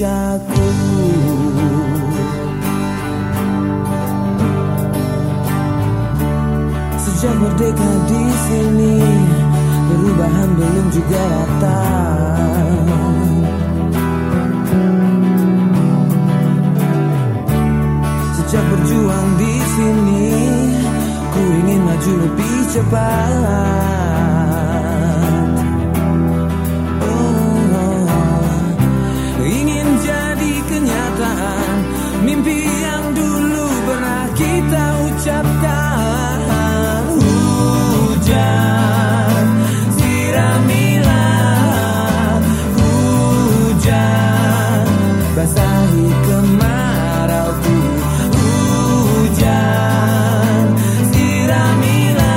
jejakku Sejak merdeka di sini Perubahan belum juga datang. Sejak berjuang di sini Ku ingin maju lebih cepat. Mimpi yang dulu pernah kita ucapkan. Hujan siramilah. Hujan basahi kemarauku. Hujan siramilah.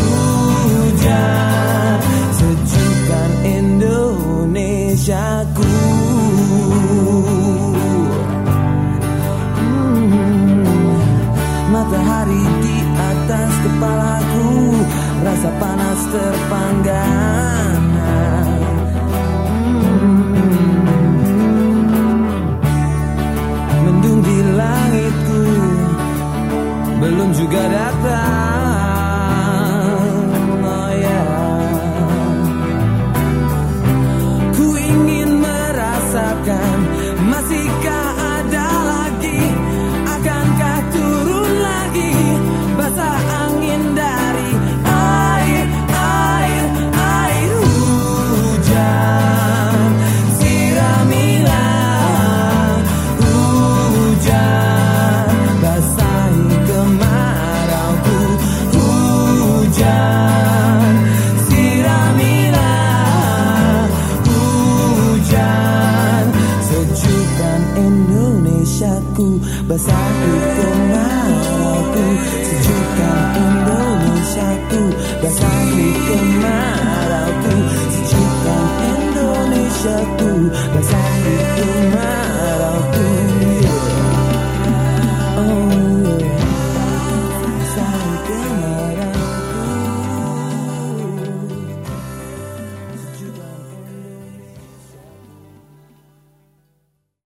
Hujan sejukkan Indonesiaku Matahari di atas kepalaku Rasa panas terpanggang Mendung di langitku Belum juga datang Basahi kemarauku Sejukkan Indonesiaku. Basahi kemarauku Sejukkan Indonesiaku. Basahi kemarauku